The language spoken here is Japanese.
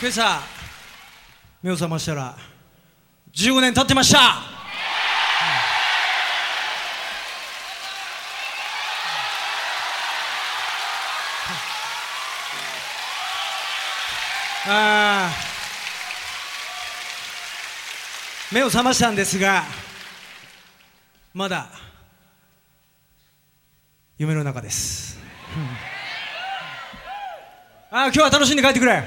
今朝目を覚ましたら15年経ってました。あ目を覚ましたんですがまだ夢の中です、ああ今日は楽しんで帰ってくれ、うん。